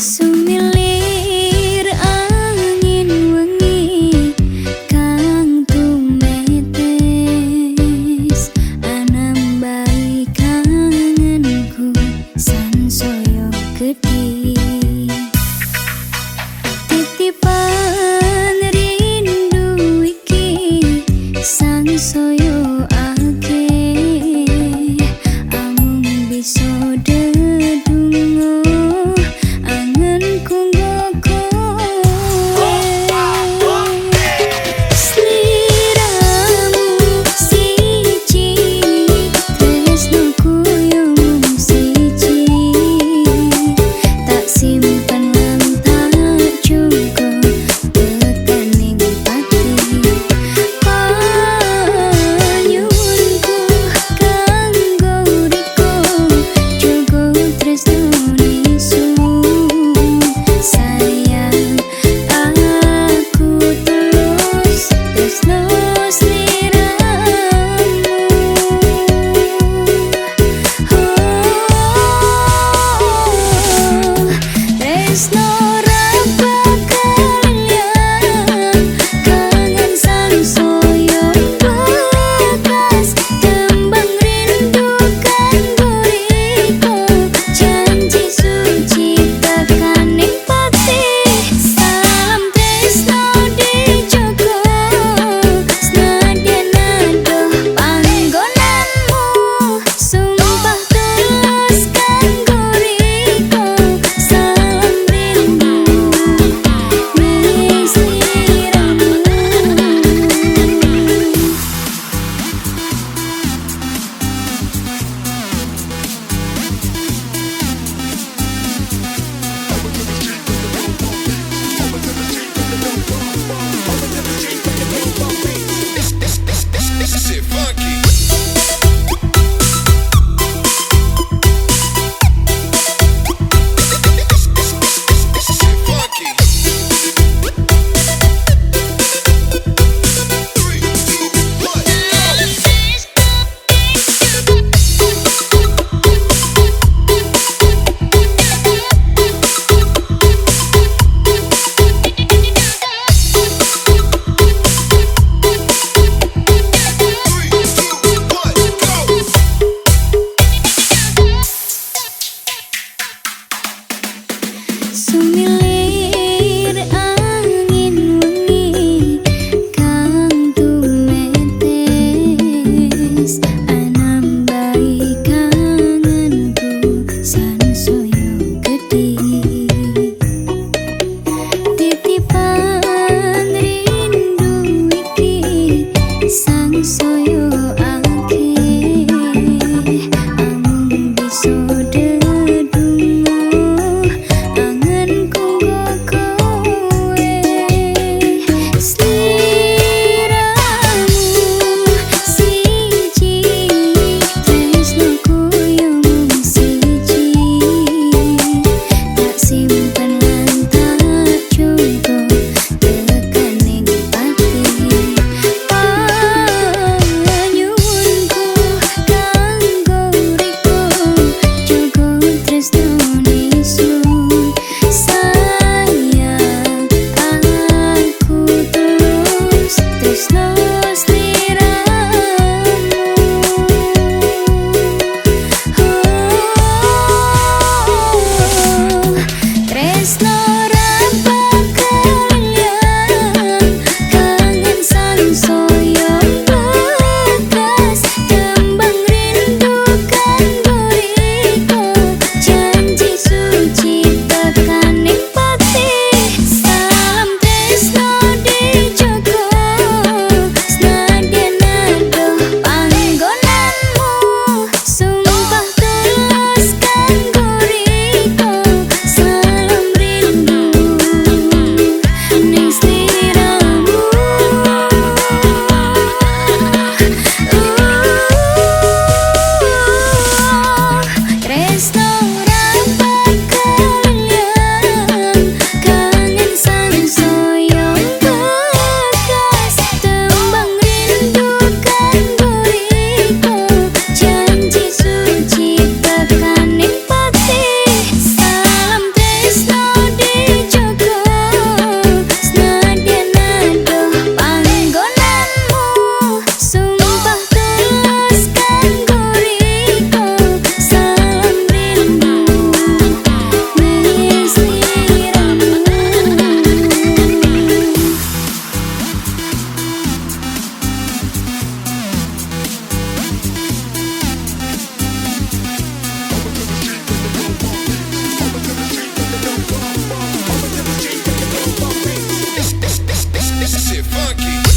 숨이 monkey.